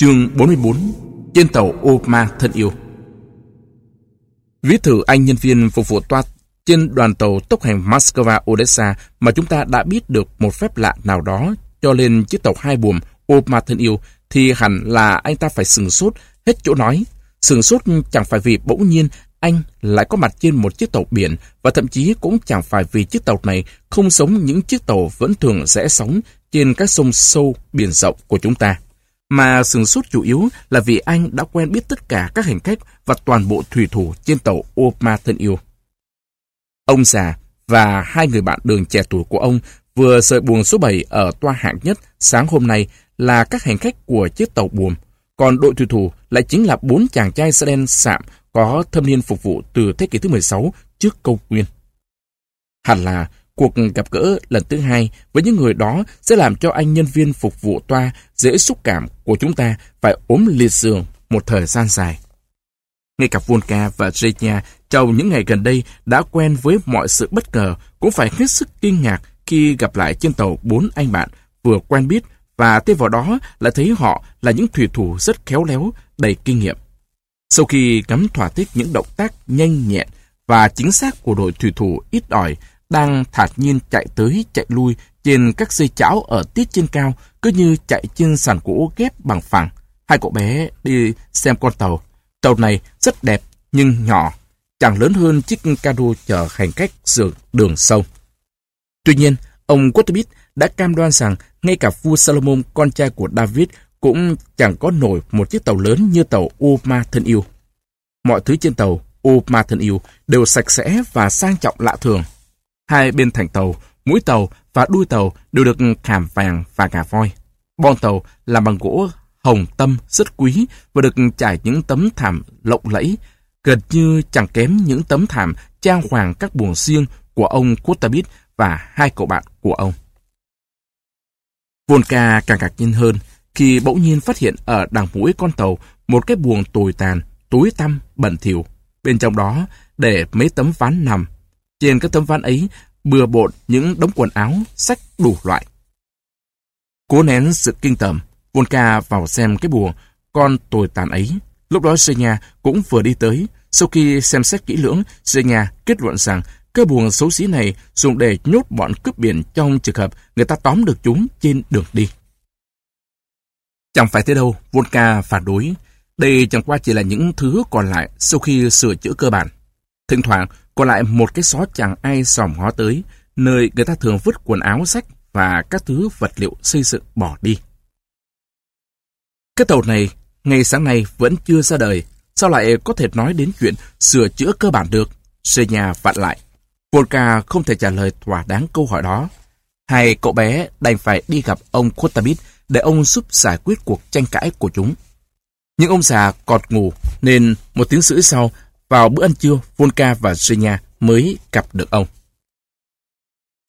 Chương 44 Trên tàu Oma thân yêu Viết thử anh nhân viên phục vụ toa trên đoàn tàu tốc hành Moscow-Odessa mà chúng ta đã biết được một phép lạ nào đó cho lên chiếc tàu hai buồm Oma thân yêu thì hẳn là anh ta phải sừng sốt hết chỗ nói. Sừng sốt chẳng phải vì bỗng nhiên anh lại có mặt trên một chiếc tàu biển và thậm chí cũng chẳng phải vì chiếc tàu này không sống những chiếc tàu vẫn thường rẽ sóng trên các sông sâu, biển rộng của chúng ta. Mà sừng sốt chủ yếu là vì anh đã quen biết tất cả các hành khách và toàn bộ thủy thủ trên tàu Oma thân yêu. Ông già và hai người bạn đường trẻ tuổi của ông vừa rời buồng số 7 ở toa hạng nhất sáng hôm nay là các hành khách của chiếc tàu buồm, còn đội thủy thủ lại chính là bốn chàng trai da đen sạm có thâm niên phục vụ từ thế kỷ thứ 16 trước câu nguyên. Hẳn là cuộc gặp gỡ lần thứ hai với những người đó sẽ làm cho anh nhân viên phục vụ toa dễ xúc cảm của chúng ta phải ốm liệt giường một thời gian dài. Ngay cả Volka và Zhenya trong những ngày gần đây đã quen với mọi sự bất ngờ cũng phải hết sức kinh ngạc khi gặp lại trên tàu bốn anh bạn vừa quen biết và thêm vào đó là thấy họ là những thủy thủ rất khéo léo, đầy kinh nghiệm. Sau khi ngắm thỏa thích những động tác nhanh nhẹn và chính xác của đội thủy thủ ít ỏi đang thản nhiên chạy tới chạy lui trên các dây chảo ở tiết trên cao, cứ như chạy trên sàn gỗ ghép bằng phẳng. Hai cậu bé đi xem con tàu. Tàu này rất đẹp nhưng nhỏ, chẳng lớn hơn chiếc cano chở hành khách dường đường sông. Tuy nhiên, ông Quattabit đã cam đoan rằng ngay cả vua Salomon, con trai của David, cũng chẳng có nổi một chiếc tàu lớn như tàu Oma thân yêu. Mọi thứ trên tàu Oma thân yêu đều sạch sẽ và sang trọng lạ thường. Hai bên thành tàu, mũi tàu và đuôi tàu đều được khảm vàng và ngà voi. Bon tàu làm bằng gỗ hồng tâm rất quý và được trải những tấm thảm lộng lẫy, gần như chẳng kém những tấm thảm trang hoàng các buồng riêng của ông Kutabit và hai cậu bạn của ông. Volka càng ngạc nhiên hơn khi bỗng nhiên phát hiện ở đằng mũi con tàu một cái buồng tồi tàn, tối tăm, bẩn thỉu. Bên trong đó để mấy tấm ván nằm. Trên các tấm ván ấy bừa bộn những đống quần áo, sách đủ loại. Cố nén sự kinh tởm, Volka vào xem cái buồng con tồi tàn ấy. Lúc đó Senya cũng vừa đi tới. Sau khi xem xét kỹ lưỡng, Senya kết luận rằng cái buồng xấu xí này dùng để nhốt bọn cướp biển trong trường hợp người ta tóm được chúng trên đường đi. Chẳng phải thế đâu, Volka phản đối. Đây chẳng qua chỉ là những thứ còn lại sau khi sửa chữa cơ bản. Thỉnh thoảng còn lại một cái xó chẳng ai sòm ngó tới, nơi người ta thường vứt quần áo sách và các thứ vật liệu xây dựng bỏ đi. Cái tàu này, ngày sáng nay vẫn chưa ra đời, sao lại có thể nói đến chuyện sửa chữa cơ bản được? Senya vặn lại. Volka không thể trả lời thỏa đáng câu hỏi đó. Hai cậu bé đành phải đi gặp ông Kotabit để ông giúp giải quyết cuộc tranh cãi của chúng. Nhưng ông già cọt ngủ nên một tiếng rưỡi sau, vào bữa ăn trưa, Volka và Zinya mới gặp được ông.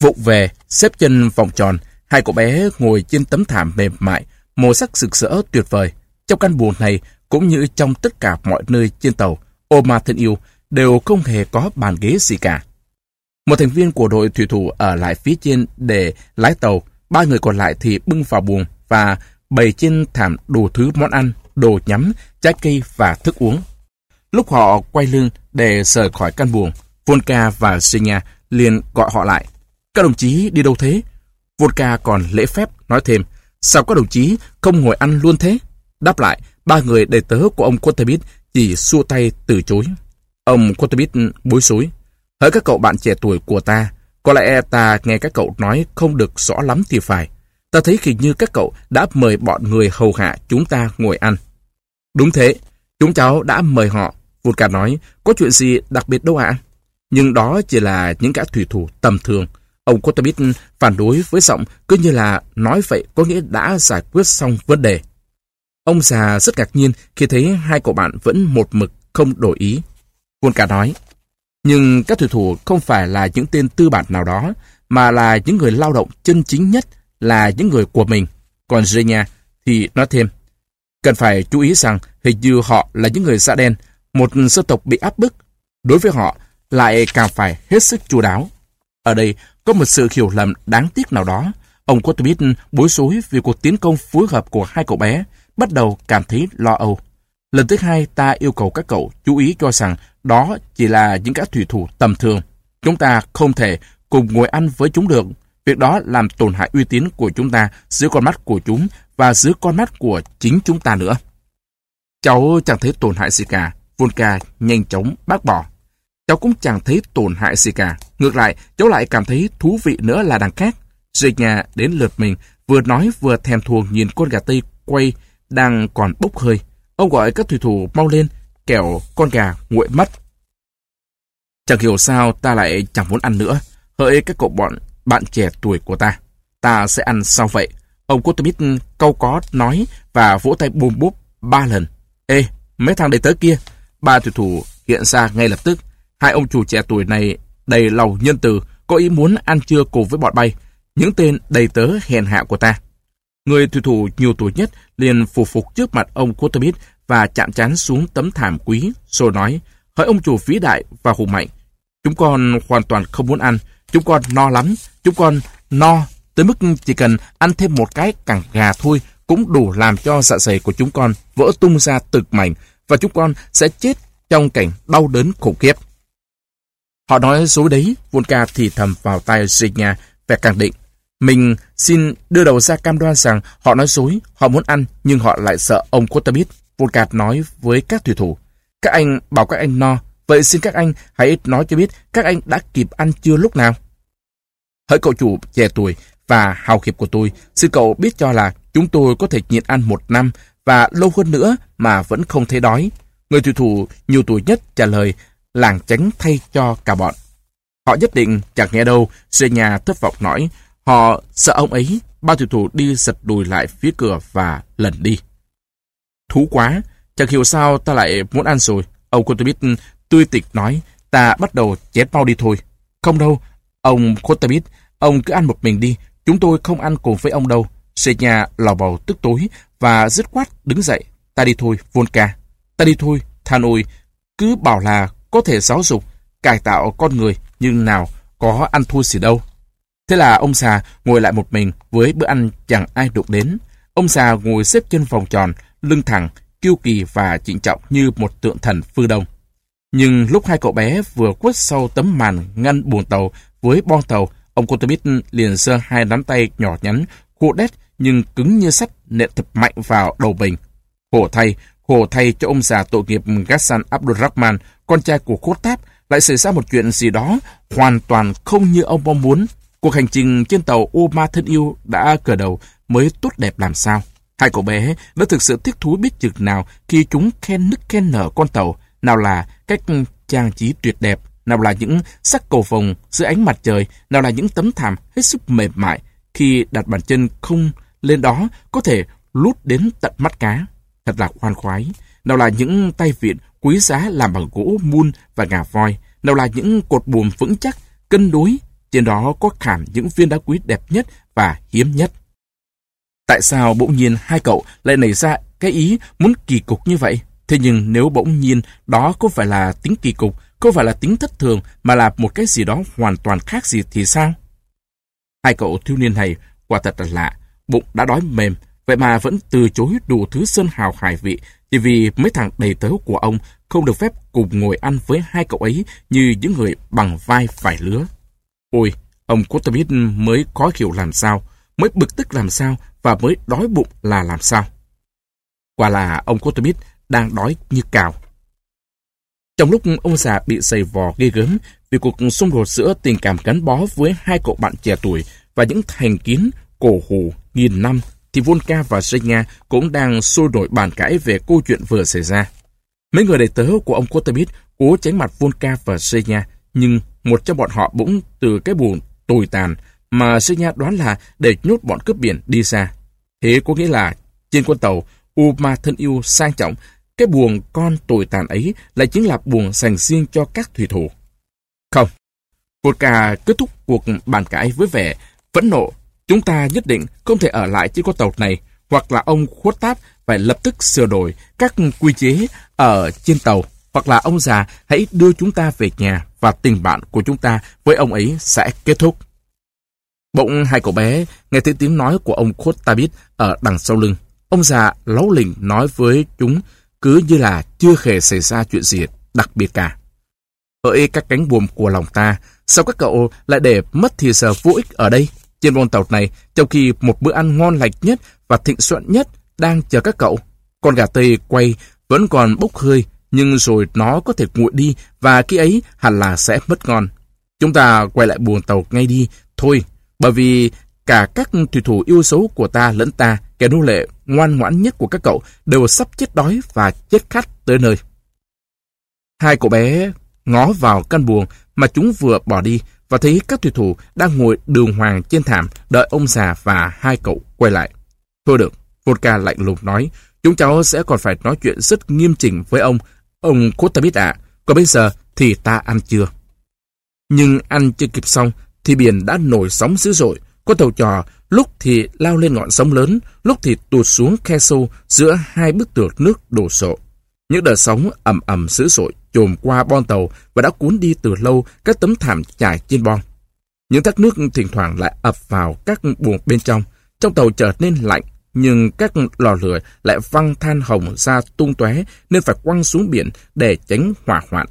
Vụt về, xếp chân vòng tròn, hai cậu bé ngồi trên tấm thảm mềm mại, màu sắc rực rỡ tuyệt vời. Trong căn buồng này, cũng như trong tất cả mọi nơi trên tàu, Oma thân yêu đều không hề có bàn ghế gì cả. Một thành viên của đội thủy thủ ở lại phía trên để lái tàu, ba người còn lại thì bưng vào buồng và bày trên thảm đủ thứ món ăn, đồ nhắm, trái cây và thức uống. Lúc họ quay lưng để rời khỏi căn buồng, Volka và Senya liền gọi họ lại. Các đồng chí đi đâu thế? Volka còn lễ phép nói thêm, sao các đồng chí không ngồi ăn luôn thế? Đáp lại, ba người đầy tớ của ông Kotabit chỉ xua tay từ chối. Ông Kotabit bối rối. Hỡi các cậu bạn trẻ tuổi của ta, có lẽ ta nghe các cậu nói không được rõ lắm thì phải. Ta thấy hình như các cậu đã mời bọn người hầu hạ chúng ta ngồi ăn. Đúng thế, chúng cháu đã mời họ. Vulca nói, có chuyện gì đặc biệt đâu ạ? Nhưng đó chỉ là những gã thủy thủ tầm thường. Ông Kotabit phản đối với giọng cứ như là nói vậy có nghĩa đã giải quyết xong vấn đề. Ông già rất ngạc nhiên khi thấy hai cậu bạn vẫn một mực không đổi ý. Vulca nói, nhưng các thủy thủ không phải là những tên tư bản nào đó, mà là những người lao động chân chính nhất, là những người của mình. Còn Zhenya thì nói thêm, cần phải chú ý rằng hình như họ là những người da đen, một dân tộc bị áp bức. Đối với họ, lại càng phải hết sức chú đáo. Ở đây có một sự hiểu lầm đáng tiếc nào đó. Ông Kotobit bối rối vì cuộc tiến công phối hợp của hai cậu bé. bắt đầu cảm thấy lo âu. Lần thứ hai ta yêu cầu các cậu chú ý cho rằng đó chỉ là những các thủy thủ tầm thường. Chúng ta không thể cùng ngồi ăn với chúng được. Việc đó làm tổn hại uy tín của chúng ta dưới con mắt của chúng và dưới con mắt của chính chúng ta nữa. Cháu chẳng thấy tổn hại gì cả. Volka nhanh chóng bác bỏ. Cháu cũng chẳng thấy tổn hại gì cả. Ngược lại, cháu lại cảm thấy thú vị nữa là đằng khác. rồi nhà đến lượt mình, vừa nói vừa thèm thuồng nhìn con gà tây quay đang còn bốc hơi. Ông gọi các thủy thủ mau lên, kẻo con gà nguội mất. Chẳng hiểu sao ta lại chẳng muốn ăn nữa. Hỡi các cậu bọn bạn trẻ tuổi của ta. Ta sẽ ăn sao vậy? Ông Kotomit câu có nói và vỗ tay bùm búp ba lần. Ê, mấy thằng đầy tớ kia. Ba thủy thủ hiện ra ngay lập tức. Hai ông chủ trẻ tuổi này đầy lòng nhân từ, có ý muốn ăn trưa cùng với bọn bay. Những tên đầy tớ hèn hạ của ta. Người thủy thủ nhiều tuổi nhất liền phục phục trước mặt ông Kotomit và chạm chán xuống tấm thảm quý, rồi nói, hỡi ông chủ vĩ đại và hùng mạnh, chúng con hoàn toàn không muốn ăn, chúng con no lắm, chúng con no tới mức chỉ cần ăn thêm một cái cẳng gà thôi cũng đủ làm cho dạ dày của chúng con vỡ tung ra từng mảnh và chúng con sẽ chết trong cảnh đau đớn khủng khiếp. Họ nói dối đấy, Volka thì thầm vào tai Zinya và khẳng định. Mình xin đưa đầu ra cam đoan rằng họ nói dối, họ muốn ăn nhưng họ lại sợ ông Kotabit. Volka nói với các thủy thủ. Các anh bảo các anh no, vậy xin các anh hãy nói cho biết các anh đã kịp ăn chưa lúc nào. Hỡi cậu chủ trẻ tuổi và hào hiệp của tôi, xin cậu biết cho là chúng tôi có thể nhịn ăn một năm và lâu hơn nữa mà vẫn không thấy đói. Người thủy thủ nhiều tuổi nhất trả lời làng tránh thay cho cả bọn. Họ nhất định chẳng nghe đâu, xe nhà thất vọng nói. Họ sợ ông ấy, ba thủy thủ đi giật đùi lại phía cửa và lần đi. Thú quá, chẳng hiểu sao ta lại muốn ăn rồi. Ông kotobit tươi tịch nói, ta bắt đầu chết mau đi thôi. Không đâu, ông kotobit ông cứ ăn một mình đi, chúng tôi không ăn cùng với ông đâu. xe nhà lò bầu tức tối và dứt khoát đứng dậy. Ta đi thôi, Volka. Ta đi thôi, Than ôi. Cứ bảo là có thể giáo dục, cải tạo con người, nhưng nào có ăn thua gì đâu. Thế là ông già ngồi lại một mình với bữa ăn chẳng ai đụng đến. Ông già ngồi xếp chân vòng tròn, lưng thẳng, kiêu kỳ và trịnh trọng như một tượng thần phương đông. Nhưng lúc hai cậu bé vừa quất sau tấm màn ngăn buồng tàu với bon tàu, ông Kotomit liền giơ hai nắm tay nhỏ nhắn, khô đét nhưng cứng như sắt nện thật mạnh vào đầu mình. Khổ thay, khổ thay cho ông già tội nghiệp Ghassan Abdurrahman, con trai của Khốt Táp, lại xảy ra một chuyện gì đó hoàn toàn không như ông mong muốn. Cuộc hành trình trên tàu Oma thân yêu đã cờ đầu mới tốt đẹp làm sao. Hai cậu bé đã thực sự thích thú biết chừng nào khi chúng khen nức khen nở con tàu, nào là cách trang trí tuyệt đẹp, nào là những sắc cầu vồng dưới ánh mặt trời, nào là những tấm thảm hết sức mềm mại, khi đặt bàn chân không lên đó có thể lút đến tận mắt cá. Thật là khoan khoái. Nào là những tay vịn quý giá làm bằng gỗ mun và ngà voi. Nào là những cột buồm vững chắc, cân đối. Trên đó có khảm những viên đá quý đẹp nhất và hiếm nhất. Tại sao bỗng nhiên hai cậu lại nảy ra cái ý muốn kỳ cục như vậy? Thế nhưng nếu bỗng nhiên đó không phải là tính kỳ cục, không phải là tính thất thường, mà là một cái gì đó hoàn toàn khác gì thì sao? Hai cậu thiếu niên này quả thật là lạ, bụng đã đói mềm, vậy mà vẫn từ chối đủ thứ sơn hào hải vị chỉ vì mấy thằng đầy tớ của ông không được phép cùng ngồi ăn với hai cậu ấy như những người bằng vai phải lứa. Ôi, ông Kotamit mới khó hiểu làm sao, mới bực tức làm sao và mới đói bụng là làm sao. Quả là ông Kotamit đang đói như cào. Trong lúc ông già bị dày vò ghê gớm vì cuộc xung đột giữa tình cảm gắn bó với hai cậu bạn trẻ tuổi và những thành kiến cổ hủ nghìn năm, thì Volka và Zhenya cũng đang sôi nổi bàn cãi về câu chuyện vừa xảy ra. Mấy người đầy tớ của ông Kotamit cố tránh mặt Volka và Zhenya, nhưng một trong bọn họ bỗng từ cái buồng tồi tàn mà Zhenya đoán là để nhốt bọn cướp biển đi xa. Thế có nghĩa là trên con tàu Uma thân yêu sang trọng, cái buồng con tồi tàn ấy lại chính là buồng dành riêng cho các thủy thủ. Không, Volka kết thúc cuộc bàn cãi với vẻ phẫn nộ Chúng ta nhất định không thể ở lại trên con tàu này, hoặc là ông khuất táp phải lập tức sửa đổi các quy chế ở trên tàu, hoặc là ông già hãy đưa chúng ta về nhà và tình bạn của chúng ta với ông ấy sẽ kết thúc. Bỗng hai cậu bé nghe thấy tiếng nói của ông Khuất Tabit ở đằng sau lưng. Ông già láu lỉnh nói với chúng cứ như là chưa hề xảy ra chuyện gì đặc biệt cả. Hỡi các cánh buồm của lòng ta, sao các cậu lại để mất thì giờ vô ích ở đây, trên con tàu này, trong khi một bữa ăn ngon lành nhất và thịnh soạn nhất đang chờ các cậu. Con gà tây quay vẫn còn bốc hơi, nhưng rồi nó có thể nguội đi và khi ấy hẳn là sẽ mất ngon. Chúng ta quay lại buồng tàu ngay đi, thôi, bởi vì cả các thủy thủ yêu dấu của ta lẫn ta, kẻ nô lệ ngoan ngoãn nhất của các cậu đều sắp chết đói và chết khát tới nơi. Hai cậu bé ngó vào căn buồng mà chúng vừa bỏ đi và thấy các thủy thủ đang ngồi đường hoàng trên thảm đợi ông già và hai cậu quay lại. Thôi được, Vodka lạnh lùng nói, chúng cháu sẽ còn phải nói chuyện rất nghiêm chỉnh với ông, ông Kotabit ạ, còn bây giờ thì ta ăn chưa? Nhưng ăn chưa kịp xong thì biển đã nổi sóng dữ dội, có tàu trò lúc thì lao lên ngọn sóng lớn, lúc thì tụt xuống khe sâu giữa hai bức tường nước đổ sộ. Những đợt sóng ầm ầm dữ dội trồm qua bon tàu và đã cuốn đi từ lâu các tấm thảm trải trên bon. Những thác nước thỉnh thoảng lại ập vào các buồng bên trong. Trong tàu trở nên lạnh, nhưng các lò lửa lại văng than hồng ra tung tóe nên phải quăng xuống biển để tránh hỏa hoạn.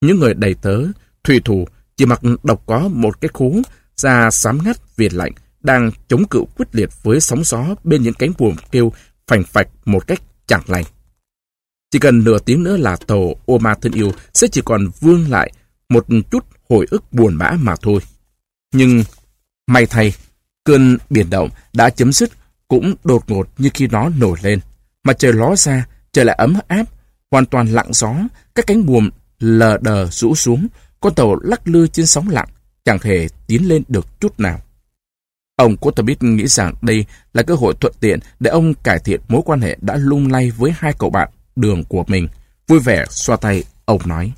Những người đầy tớ, thủy thủ chỉ mặc độc có một cái khố da xám ngắt vì lạnh đang chống cự quyết liệt với sóng gió bên những cánh buồm kêu phành phạch một cách chẳng lành. Chỉ cần nửa tiếng nữa là tàu Oma thân yêu sẽ chỉ còn vương lại một chút hồi ức buồn bã mà thôi. Nhưng may thay, cơn biển động đã chấm dứt cũng đột ngột như khi nó nổi lên. Mặt trời ló ra, trời lại ấm áp, hoàn toàn lặng gió, các cánh buồm lờ đờ rũ xuống, con tàu lắc lư trên sóng lặng, chẳng hề tiến lên được chút nào. Ông Kotabit nghĩ rằng đây là cơ hội thuận tiện để ông cải thiện mối quan hệ đã lung lay với hai cậu bạn đường của mình. Vui vẻ xoa tay, ông nói.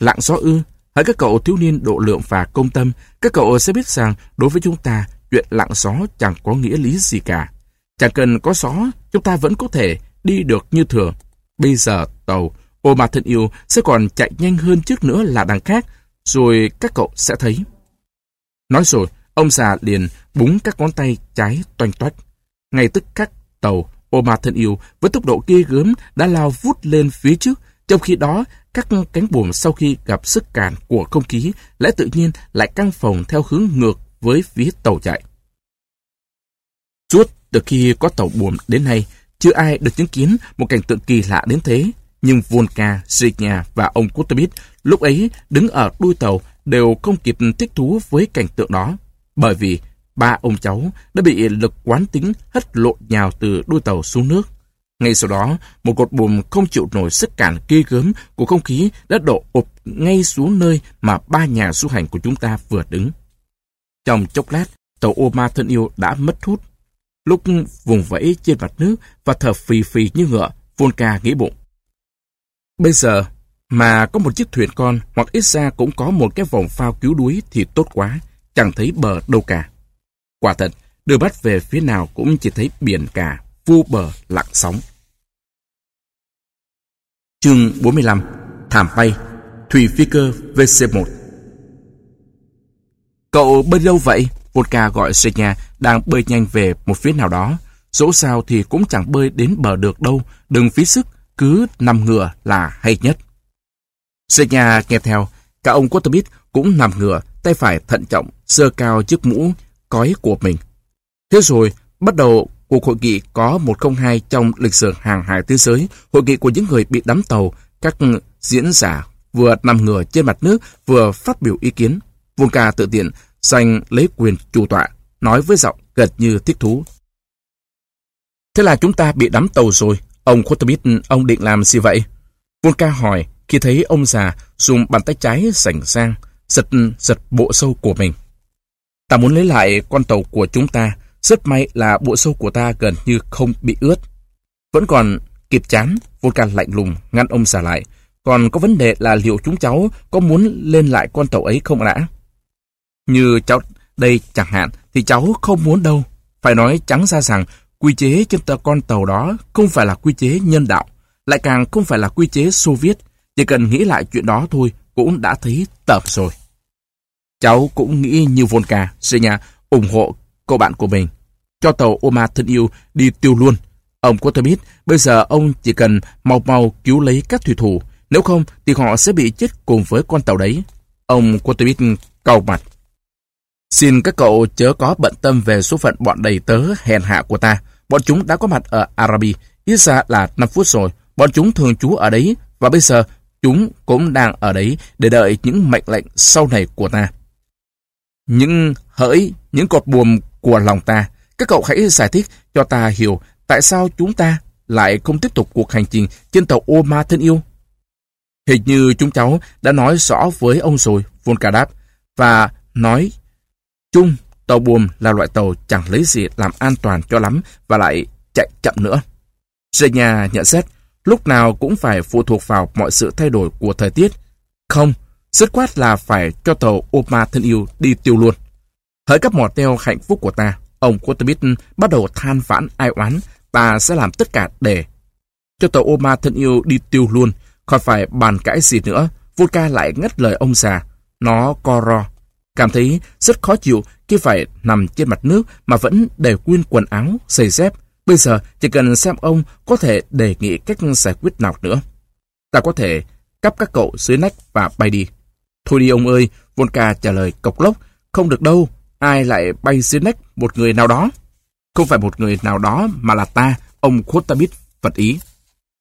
Lặng gió ư, hãy các cậu thiếu niên độ lượng và công tâm, các cậu sẽ biết rằng đối với chúng ta, chuyện lặng gió chẳng có nghĩa lý gì cả. Chẳng cần có gió, chúng ta vẫn có thể đi được như thường. Bây giờ tàu, ô mà thân yêu sẽ còn chạy nhanh hơn trước nữa là đằng khác, rồi các cậu sẽ thấy. Nói rồi, ông già liền búng các ngón tay trái toanh toách. Ngay tức khắc tàu Oma thân yêu với tốc độ ghê gớm đã lao vút lên phía trước, trong khi đó các cánh buồm sau khi gặp sức cản của không khí lẽ tự nhiên lại căng phồng theo hướng ngược với phía tàu chạy. Suốt từ khi có tàu buồm đến nay, chưa ai được chứng kiến một cảnh tượng kỳ lạ đến thế. Nhưng Volka, Zhenya và ông Kutubit lúc ấy đứng ở đuôi tàu đều không kịp thích thú với cảnh tượng đó. Bởi vì ba ông cháu đã bị lực quán tính hất lộn nhào từ đuôi tàu xuống nước. Ngay sau đó, một cột buồm không chịu nổi sức cản ghê gớm của không khí đã đổ ụp ngay xuống nơi mà ba nhà du hành của chúng ta vừa đứng. Trong chốc lát, tàu Oma thân yêu đã mất hút. Lúc vùng vẫy trên mặt nước và thở phì phì như ngựa, Volca nghĩ bụng. Bây giờ, mà có một chiếc thuyền con hoặc ít ra cũng có một cái vòng phao cứu đuối thì tốt quá, chẳng thấy bờ đâu cả. Quả thật, đưa bắt về phía nào cũng chỉ thấy biển cả, vô bờ lặng sóng. Chương 45 Thảm bay Thủy phi cơ VC-1 Cậu bơi đâu vậy? Vodka gọi Senya đang bơi nhanh về một phía nào đó. Dẫu sao thì cũng chẳng bơi đến bờ được đâu, đừng phí sức, cứ nằm ngửa là hay nhất. Senya nghe theo, cả ông Quattabit cũng nằm ngửa, tay phải thận trọng, sơ cao chiếc mũ cói của mình. Thế rồi, bắt đầu cuộc hội nghị có 102 trong lịch sử hàng hải thế giới, hội nghị của những người bị đắm tàu, các diễn giả vừa nằm ngửa trên mặt nước vừa phát biểu ý kiến. Volca tự tiện giành lấy quyền chủ tọa, nói với giọng gần như thích thú. Thế là chúng ta bị đắm tàu rồi. Ông Khotomit, ông định làm gì vậy? Volca hỏi khi thấy ông già dùng bàn tay trái sảnh sang, giật giật bộ sâu của mình. Ta muốn lấy lại con tàu của chúng ta. Rất may là bộ sâu của ta gần như không bị ướt. Vẫn còn kịp chán, Volcan lạnh lùng ngăn ông già lại. Còn có vấn đề là liệu chúng cháu có muốn lên lại con tàu ấy không đã? Như cháu đây chẳng hạn thì cháu không muốn đâu. Phải nói trắng ra rằng quy chế trên tờ con tàu đó không phải là quy chế nhân đạo, lại càng không phải là quy chế Xô Viết. Chỉ cần nghĩ lại chuyện đó thôi cũng đã thấy tởm rồi. Cháu cũng nghĩ như Volka, Senya ủng hộ cô bạn của mình. Cho tàu Oma thân yêu đi tiêu luôn, Ông có thể biết, bây giờ ông chỉ cần mau mau cứu lấy các thủy thủ, nếu không thì họ sẽ bị chết cùng với con tàu đấy. Ông có thể biết mặt. Xin các cậu chớ có bận tâm về số phận bọn đầy tớ hèn hạ của ta. Bọn chúng đã có mặt ở Arabi, ít ra là 5 phút rồi. Bọn chúng thường trú ở đấy, và bây giờ chúng cũng đang ở đấy để đợi những mệnh lệnh sau này của ta. Những hỡi, những cột buồm của lòng ta, các cậu hãy giải thích cho ta hiểu tại sao chúng ta lại không tiếp tục cuộc hành trình trên tàu Oma thân yêu. Hình như chúng cháu đã nói rõ với ông rồi, Volca đáp, và nói chung tàu buồm là loại tàu chẳng lấy gì làm an toàn cho lắm và lại chạy chậm nữa. Zenya nhận xét, lúc nào cũng phải phụ thuộc vào mọi sự thay đổi của thời tiết. Không, dứt quát là phải cho tàu Oma thân yêu đi tiêu luôn. Hỡi các mỏ teo hạnh phúc của ta, ông Kotobit bắt đầu than vãn ai oán, ta sẽ làm tất cả để cho tàu Oma thân yêu đi tiêu luôn, khỏi phải bàn cãi gì nữa. Vodka lại ngắt lời ông già, nó co ro. Cảm thấy rất khó chịu khi phải nằm trên mặt nước mà vẫn để nguyên quần áo, giày dép. Bây giờ chỉ cần xem ông có thể đề nghị cách giải quyết nào nữa. Ta có thể cắp các cậu dưới nách và bay đi. Thôi đi ông ơi, Volca trả lời cộc lốc. Không được đâu, ai lại bay dưới nách một người nào đó? Không phải một người nào đó mà là ta, ông Khotabit vật ý.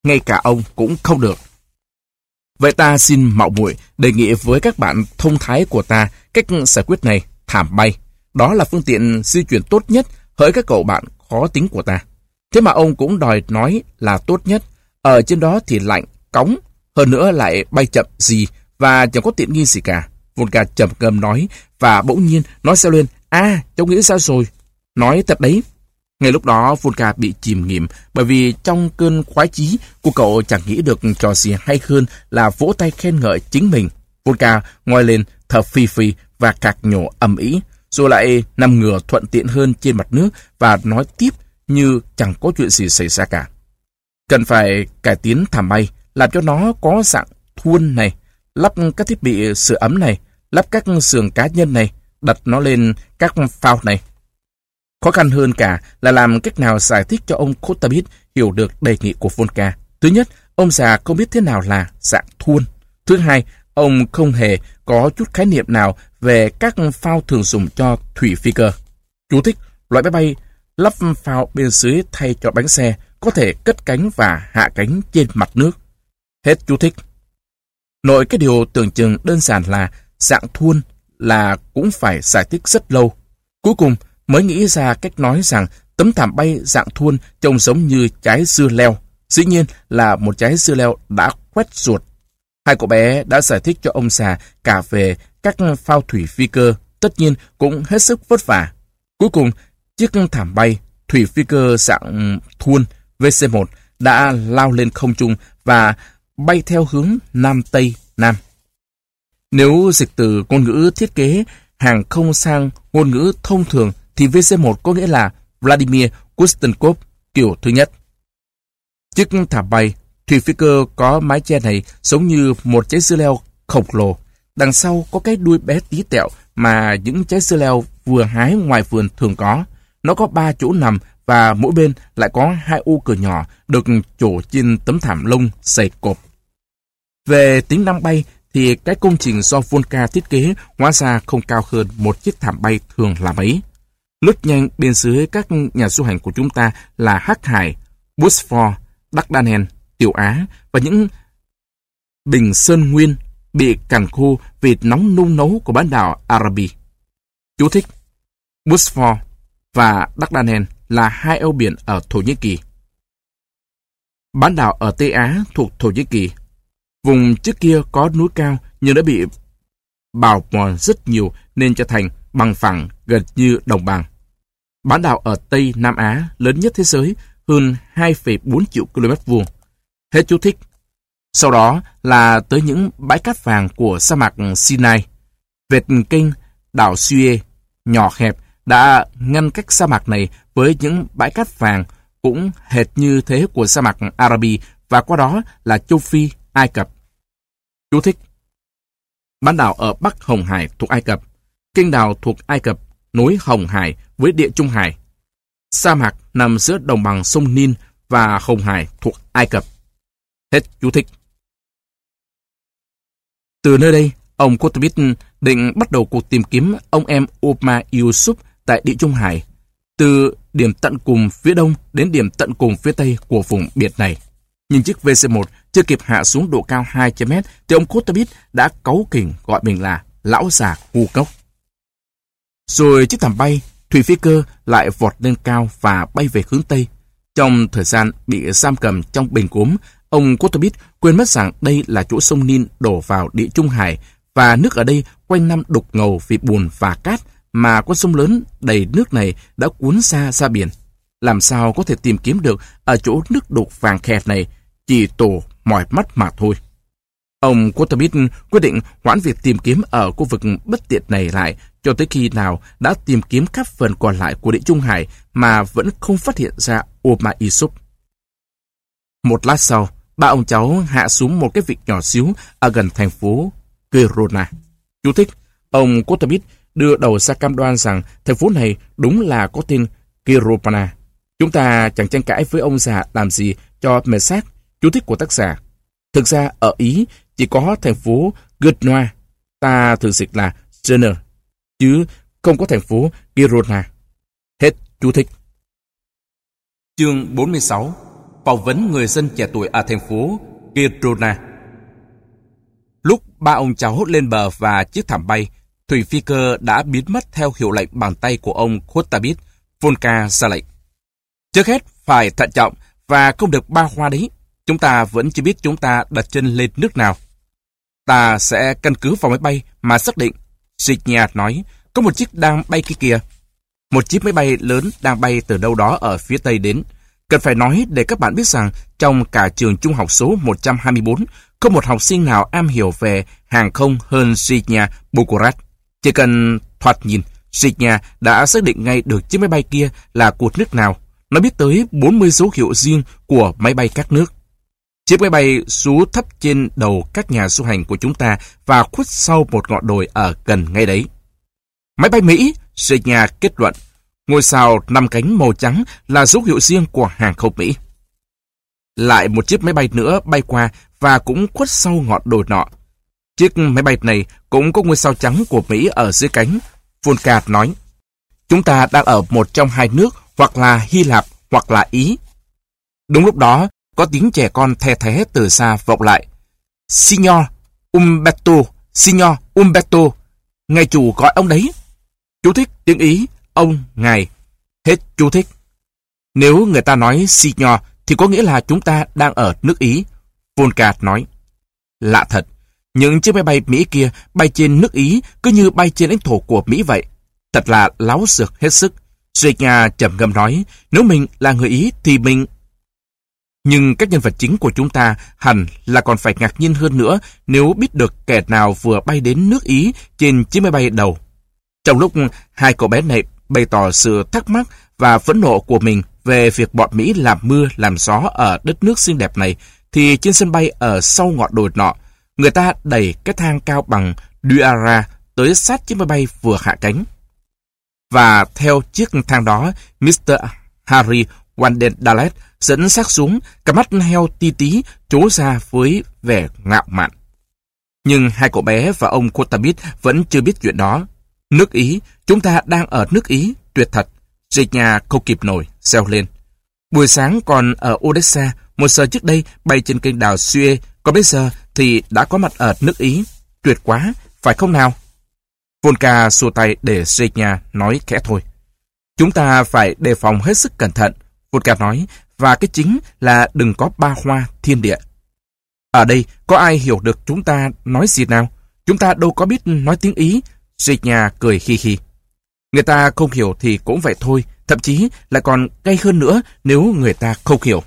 Ngay cả ông cũng không được. Vậy ta xin mạo muội đề nghị với các bạn thông thái của ta cách giải quyết này thảm bay. Đó là phương tiện di chuyển tốt nhất hỡi các cậu bạn khó tính của ta. Thế mà ông cũng đòi nói là tốt nhất. Ở trên đó thì lạnh, cống, hơn nữa lại bay chậm gì và chẳng có tiện nghi gì cả. Volga trầm ngâm nói và bỗng nhiên nói sao lên, a cháu nghĩ sao rồi? Nói thật đấy. Ngay lúc đó Volga bị chìm nghiệm bởi vì trong cơn khoái chí của cậu chẳng nghĩ được trò gì hay hơn là vỗ tay khen ngợi chính mình. Volga ngoi lên, thở phi phi và cạc nhổ ầm ĩ, rồi lại nằm ngửa thuận tiện hơn trên mặt nước và nói tiếp như chẳng có chuyện gì xảy ra cả. Cần phải cải tiến thảm bay, làm cho nó có dạng thuôn này, lắp các thiết bị sửa ấm này, lắp các giường cá nhân này, đặt nó lên các phao này. Khó khăn hơn cả là làm cách nào giải thích cho ông Kotabit hiểu được đề nghị của Volka. Thứ nhất, ông già không biết thế nào là dạng thuôn. Thứ hai, ông không hề có chút khái niệm nào về các phao thường dùng cho thủy phi cơ. Chú thích, loại máy bay lắp phao bên dưới thay cho bánh xe có thể cất cánh và hạ cánh trên mặt nước. Hết chú thích. Nội cái điều tưởng chừng đơn giản là dạng thuôn là cũng phải giải thích rất lâu. Cuối cùng mới nghĩ ra cách nói rằng tấm thảm bay dạng thuôn trông giống như trái dưa leo. Dĩ nhiên là một trái dưa leo đã quét ruột. Hai cậu bé đã giải thích cho ông già cả về các phao thủy phi cơ, tất nhiên cũng hết sức vất vả. Cuối cùng, chiếc thảm bay thủy phi cơ dạng thuôn VC-1 đã lao lên không trung và bay theo hướng Nam-Tây-Nam. Nếu dịch từ ngôn ngữ thiết kế hàng không sang ngôn ngữ thông thường thì VC-1 có nghĩa là Vladimir Kustenkov kiểu thứ nhất. Chiếc thả bay thủy phi cơ có mái che này giống như một trái dưa leo khổng lồ. Đằng sau có cái đuôi bé tí tẹo mà những trái dưa leo vừa hái ngoài vườn thường có. Nó có ba chỗ nằm và mỗi bên lại có hai ô cửa nhỏ được chỗ trên tấm thảm lông dày cộp. Về tính năng bay thì cái công trình do Volca thiết kế hóa ra không cao hơn một chiếc thảm bay thường là mấy. Lướt nhanh bên dưới các nhà du hành của chúng ta là Hắc Hải, Busfor, Đắc Đan Tiểu Á và những bình sơn nguyên bị cằn khô vì nóng nung nấu của bán đảo Arabi. Chú thích Busfor và Đắc Đan là hai eo biển ở Thổ Nhĩ Kỳ. Bán đảo ở Tây Á thuộc Thổ Nhĩ Kỳ Vùng trước kia có núi cao nhưng đã bị bào mòn rất nhiều nên trở thành bằng phẳng gần như đồng bằng. Bán đảo ở Tây Nam Á lớn nhất thế giới hơn 2,4 triệu km vuông. Hết chú thích. Sau đó là tới những bãi cát vàng của sa mạc Sinai. Vệt kênh đảo Suez nhỏ hẹp đã ngăn cách sa mạc này với những bãi cát vàng cũng hệt như thế của sa mạc Arabi và qua đó là châu Phi, Ai Cập. Chú thích Bán đảo ở Bắc Hồng Hải thuộc Ai Cập, kênh đảo thuộc Ai Cập nối Hồng Hải với Địa Trung Hải. Sa mạc nằm giữa đồng bằng sông Nin và Hồng Hải thuộc Ai Cập. Hết chú thích. Từ nơi đây, ông Kotobit định bắt đầu cuộc tìm kiếm ông em Umar Yusuf tại Địa Trung Hải, từ điểm tận cùng phía đông đến điểm tận cùng phía tây của vùng biển này. Nhưng chiếc VC-1 chưa kịp hạ xuống độ cao 200 mét thì ông Kotabit đã cáu kỉnh gọi mình là lão già ngu cốc. Rồi chiếc thảm bay, thủy phi cơ lại vọt lên cao và bay về hướng Tây. Trong thời gian bị giam cầm trong bình cốm, ông Kotabit quên mất rằng đây là chỗ sông Nin đổ vào địa Trung Hải và nước ở đây quanh năm đục ngầu vì bùn và cát mà con sông lớn đầy nước này đã cuốn xa ra biển. Làm sao có thể tìm kiếm được ở chỗ nước đục vàng khẹt này, chỉ tổ mỏi mắt mà thôi. Ông Quatermit quyết định hoãn việc tìm kiếm ở khu vực bất tiện này lại cho tới khi nào đã tìm kiếm các phần còn lại của địa Trung Hải mà vẫn không phát hiện ra Oma Isup. Một lát sau, ba ông cháu hạ xuống một cái vịnh nhỏ xíu ở gần thành phố Kirona. Chú thích, ông Quatermit đưa đầu ra cam đoan rằng thành phố này đúng là có tên Kirupana. Chúng ta chẳng tranh cãi với ông già làm gì cho mệt xác, chú thích của tác giả. Thực ra ở Ý chỉ có thành phố Gudnoa, ta thường dịch là Jenner, chứ không có thành phố Girona. Hết chú thích. Chương 46 Phỏng vấn người dân trẻ tuổi ở thành phố Girona Lúc ba ông cháu lên bờ và chiếc thảm bay, thủy phi cơ đã biến mất theo hiệu lệnh bằng tay của ông Khutabit, Volka ra lệnh. Trước hết, phải thận trọng và không được ba hoa đấy. Chúng ta vẫn chưa biết chúng ta đặt chân lên nước nào. Ta sẽ căn cứ vào máy bay mà xác định. Signia nói, có một chiếc đang bay kia kìa. Một chiếc máy bay lớn đang bay từ đâu đó ở phía tây đến. Cần phải nói để các bạn biết rằng trong cả trường trung học số 124, không một học sinh nào am hiểu về hàng không hơn Zinya Bukurat. Chỉ cần thoạt nhìn, Signia đã xác định ngay được chiếc máy bay kia là của nước nào. Nó biết tới 40 số hiệu riêng của máy bay các nước. Chiếc máy bay sú thấp trên đầu các nhà du hành của chúng ta và khuất sau một ngọn đồi ở gần ngay đấy. Máy bay Mỹ, Signia kết luận, ngôi sao năm cánh màu trắng là dấu hiệu riêng của hàng không Mỹ. Lại một chiếc máy bay nữa bay qua và cũng khuất sau ngọn đồi nọ. Chiếc máy bay này cũng có ngôi sao trắng của Mỹ ở dưới cánh. Volkart nói, chúng ta đang ở một trong hai nước hoặc là Hy Lạp hoặc là Ý. Đúng lúc đó, có tiếng trẻ con the thế từ xa vọng lại. Signor Umberto, Signor Umberto, ngài chủ gọi ông đấy. Chú thích tiếng Ý, ông, ngài. Hết chú thích. Nếu người ta nói Signor thì có nghĩa là chúng ta đang ở nước Ý. Volkart nói. Lạ thật, những chiếc máy bay Mỹ kia bay trên nước Ý cứ như bay trên lãnh thổ của Mỹ vậy. Thật là láo xược hết sức. Zenya trầm ngâm nói, nếu mình là người Ý thì mình... Nhưng các nhân vật chính của chúng ta hẳn là còn phải ngạc nhiên hơn nữa nếu biết được kẻ nào vừa bay đến nước Ý trên chiếc máy bay đầu. Trong lúc hai cậu bé này bày tỏ sự thắc mắc và phẫn nộ của mình về việc bọn Mỹ làm mưa làm gió ở đất nước xinh đẹp này, thì trên sân bay ở sau ngọn đồi nọ, người ta đẩy cái thang cao bằng Duara tới sát chiếc máy bay vừa hạ cánh. Và theo chiếc thang đó, Mr. Harry Wandendalet dẫn xác xuống, cả mắt heo ti tí trố ra với vẻ ngạo mạn. Nhưng hai cậu bé và ông Kotabit vẫn chưa biết chuyện đó. Nước Ý, chúng ta đang ở nước Ý, tuyệt thật. Dịch nhà không kịp nổi, xeo lên. Buổi sáng còn ở Odessa, một giờ trước đây bay trên kênh đảo Suez, còn bây giờ thì đã có mặt ở nước Ý. Tuyệt quá, phải không nào? Volka xua tay để Zenya nói khẽ thôi. Chúng ta phải đề phòng hết sức cẩn thận, Volka nói, và cái chính là đừng có ba hoa thiên địa. Ở đây, có ai hiểu được chúng ta nói gì nào? Chúng ta đâu có biết nói tiếng Ý. Zenya cười khi khi. Người ta không hiểu thì cũng vậy thôi, thậm chí lại còn gay hơn nữa nếu người ta không hiểu.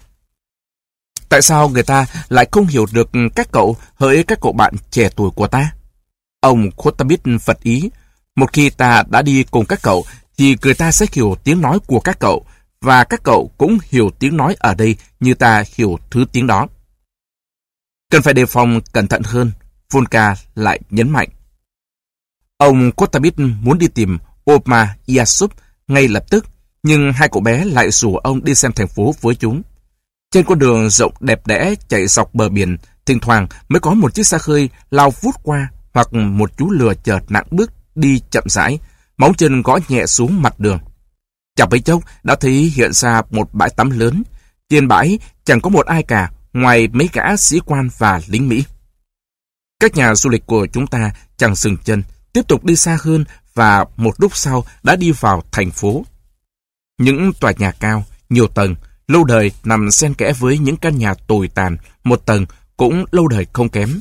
Tại sao người ta lại không hiểu được các cậu hỡi các cậu bạn trẻ tuổi của ta? Ông Khotabit Phật ý, một khi ta đã đi cùng các cậu, thì người ta sẽ hiểu tiếng nói của các cậu, và các cậu cũng hiểu tiếng nói ở đây như ta hiểu thứ tiếng đó. Cần phải đề phòng cẩn thận hơn, Volka lại nhấn mạnh. Ông Kotabit muốn đi tìm Oma Yasup ngay lập tức, nhưng hai cậu bé lại rủ ông đi xem thành phố với chúng. Trên con đường rộng đẹp đẽ chạy dọc bờ biển, thỉnh thoảng mới có một chiếc xa khơi lao vút qua hoặc một chú lừa chợt nặng bước đi chậm rãi, móng chân gõ nhẹ xuống mặt đường. Chẳng mấy chốc đã thấy hiện ra một bãi tắm lớn. Trên bãi chẳng có một ai cả ngoài mấy gã sĩ quan và lính Mỹ. Các nhà du lịch của chúng ta chẳng dừng chân, tiếp tục đi xa hơn và một lúc sau đã đi vào thành phố. Những tòa nhà cao, nhiều tầng, lâu đời nằm xen kẽ với những căn nhà tồi tàn, một tầng cũng lâu đời không kém.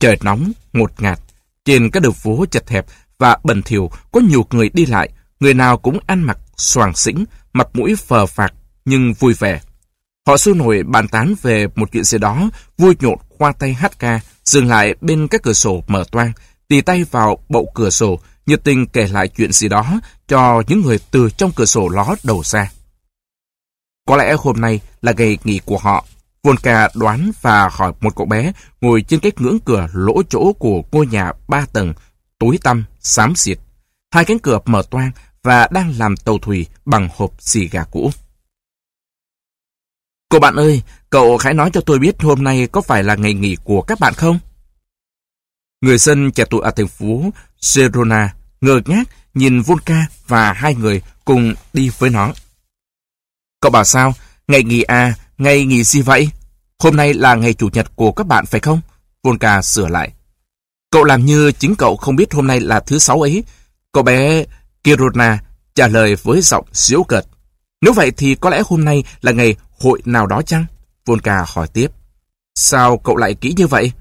Trời nóng, ngột ngạt, trên các đường phố chật hẹp và bẩn thỉu có nhiều người đi lại, người nào cũng ăn mặc soàng xĩnh, mặt mũi phờ phạc nhưng vui vẻ. Họ sôi nổi bàn tán về một chuyện gì đó, vui nhộn khoa tay hát ca, dừng lại bên các cửa sổ mở toang, tì tay vào bậu cửa sổ, nhiệt tình kể lại chuyện gì đó cho những người từ trong cửa sổ ló đầu ra. Có lẽ hôm nay là ngày nghỉ của họ. Volka đoán và hỏi một cậu bé ngồi trên cái ngưỡng cửa lỗ chỗ của ngôi nhà ba tầng, tối tăm, xám xịt. Hai cánh cửa mở toang và đang làm tàu thủy bằng hộp xì gà cũ. Cô bạn ơi, cậu hãy nói cho tôi biết hôm nay có phải là ngày nghỉ của các bạn không? Người dân trẻ tuổi ở thành phố Serona ngơ ngác nhìn Volka và hai người cùng đi với nó. Cậu bảo sao? Ngày nghỉ à? Ngày nghỉ gì vậy? Hôm nay là ngày chủ nhật của các bạn phải không? Volka sửa lại. Cậu làm như chính cậu không biết hôm nay là thứ sáu ấy. Cậu bé Kirona trả lời với giọng diễu cợt. Nếu vậy thì có lẽ hôm nay là ngày hội nào đó chăng? Volka hỏi tiếp. Sao cậu lại kỹ như vậy?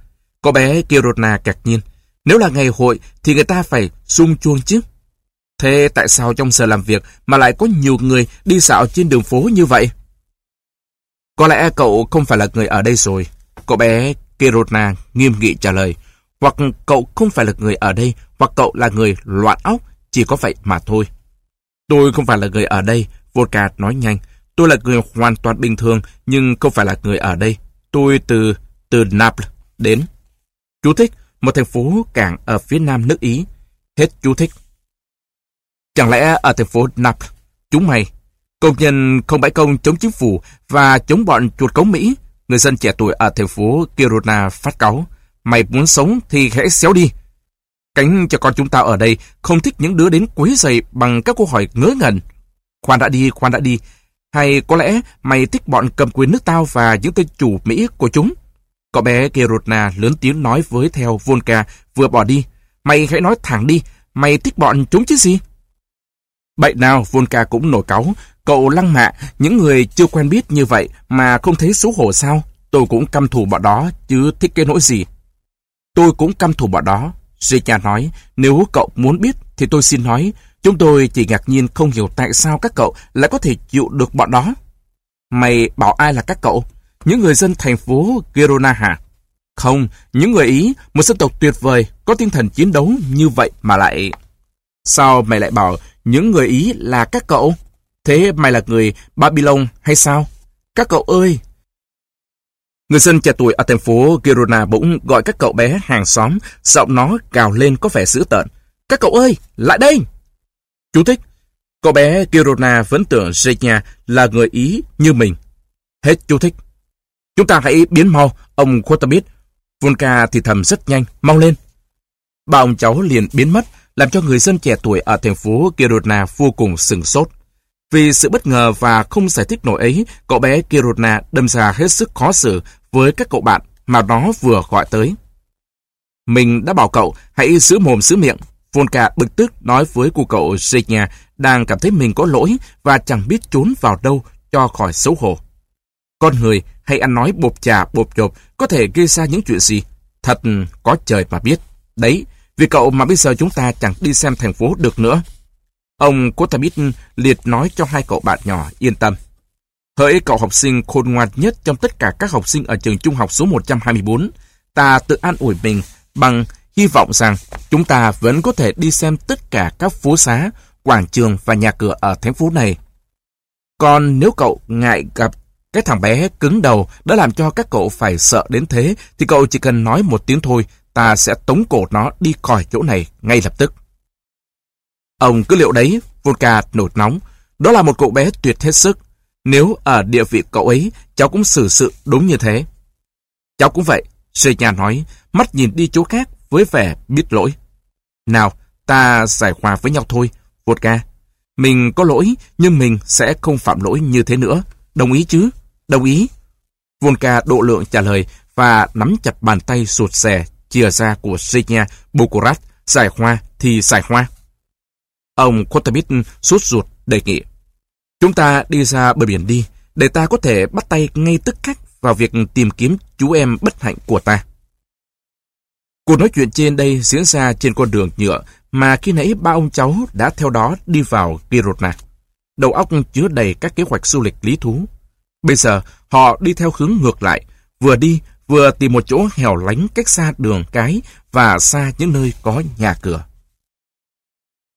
Cô bé Kirona ngạc nhiên. Nếu là ngày hội thì người ta phải sung chuông chứ. Thế tại sao trong giờ làm việc mà lại có nhiều người đi dạo trên đường phố như vậy? Có lẽ cậu không phải là người ở đây rồi. Cậu bé Kirona nghiêm nghị trả lời. Hoặc cậu không phải là người ở đây, hoặc cậu là người loạn óc, chỉ có vậy mà thôi. Tôi không phải là người ở đây, Volka nói nhanh. Tôi là người hoàn toàn bình thường, nhưng không phải là người ở đây. Tôi từ từ Naples đến. Chú thích, một thành phố cảng ở phía nam nước Ý. Hết chú thích. Chẳng lẽ ở thành phố nap chúng mày, công nhân không bãi công chống chính phủ và chống bọn chuột cống Mỹ, người dân trẻ tuổi ở thành phố Kiruna phát cáu. Mày muốn sống thì hãy xéo đi. Cánh cho con chúng ta ở đây không thích những đứa đến quấy rầy bằng các câu hỏi ngớ ngẩn. Khoan đã đi, khoan đã đi. Hay có lẽ mày thích bọn cầm quyền nước tao và những tên chủ Mỹ của chúng? Cậu bé Kirutna lớn tiếng nói với theo Volka vừa bỏ đi. Mày hãy nói thẳng đi, mày thích bọn chúng chứ gì? Bậy nào, Volka cũng nổi cáu. Cậu lăng mạ, những người chưa quen biết như vậy mà không thấy xấu hổ sao? Tôi cũng căm thù bọn đó, chứ thích cái nỗi gì. Tôi cũng căm thù bọn đó. Zika nói, nếu cậu muốn biết thì tôi xin nói. Chúng tôi chỉ ngạc nhiên không hiểu tại sao các cậu lại có thể chịu được bọn đó. Mày bảo ai là các cậu? Những người dân thành phố Girona hả? Không, những người Ý, một dân tộc tuyệt vời, có tinh thần chiến đấu như vậy mà lại... Sao mày lại bảo những người Ý là các cậu? Thế mày là người Babylon hay sao? Các cậu ơi! Người dân trẻ tuổi ở thành phố Girona bỗng gọi các cậu bé hàng xóm, giọng nó gào lên có vẻ dữ tợn. Các cậu ơi, lại đây! Chú thích, cậu bé Girona vẫn tưởng Zegna là người Ý như mình. Hết chú thích. Chúng ta hãy biến mau, ông Quatabit. Volka thì thầm rất nhanh, mau lên. Ba ông cháu liền biến mất, làm cho người dân trẻ tuổi ở thành phố Kiruna vô cùng sừng sốt. Vì sự bất ngờ và không giải thích nổi ấy, cậu bé Kiruna đâm ra hết sức khó xử với các cậu bạn mà nó vừa gọi tới. Mình đã bảo cậu hãy giữ mồm giữ miệng. Volka bực tức nói với cô cậu Zhenya đang cảm thấy mình có lỗi và chẳng biết trốn vào đâu cho khỏi xấu hổ. Con người hay ăn nói bột trà bột chộp có thể gây ra những chuyện gì? Thật có trời mà biết. Đấy, vì cậu mà bây giờ chúng ta chẳng đi xem thành phố được nữa. Ông Kotabit liệt nói cho hai cậu bạn nhỏ yên tâm. Hỡi cậu học sinh khôn ngoan nhất trong tất cả các học sinh ở trường trung học số 124, ta tự an ủi mình bằng hy vọng rằng chúng ta vẫn có thể đi xem tất cả các phố xá, quảng trường và nhà cửa ở thành phố này. Còn nếu cậu ngại gặp cái thằng bé cứng đầu đã làm cho các cậu phải sợ đến thế, thì cậu chỉ cần nói một tiếng thôi, ta sẽ tống cổ nó đi khỏi chỗ này ngay lập tức. Ông cứ liệu đấy, Volka nổi nóng. Đó là một cậu bé tuyệt hết sức. Nếu ở địa vị cậu ấy, cháu cũng xử sự đúng như thế. Cháu cũng vậy, Senya nói, mắt nhìn đi chỗ khác với vẻ biết lỗi. Nào, ta giải hòa với nhau thôi, Volka. Mình có lỗi, nhưng mình sẽ không phạm lỗi như thế nữa. Đồng ý chứ? Đồng ý. Volka độ lượng trả lời và nắm chặt bàn tay sụt xè, chia ra của Senya Bukurat, giải hoa thì giải hoa. Ông Kotabit sốt ruột đề nghị. Chúng ta đi ra bờ biển đi, để ta có thể bắt tay ngay tức khắc vào việc tìm kiếm chú em bất hạnh của ta. Cuộc nói chuyện trên đây diễn ra trên con đường nhựa mà khi nãy ba ông cháu đã theo đó đi vào Kiruna. Đầu óc chứa đầy các kế hoạch du lịch lý thú. Bây giờ, họ đi theo hướng ngược lại, vừa đi vừa tìm một chỗ hẻo lánh cách xa đường cái và xa những nơi có nhà cửa.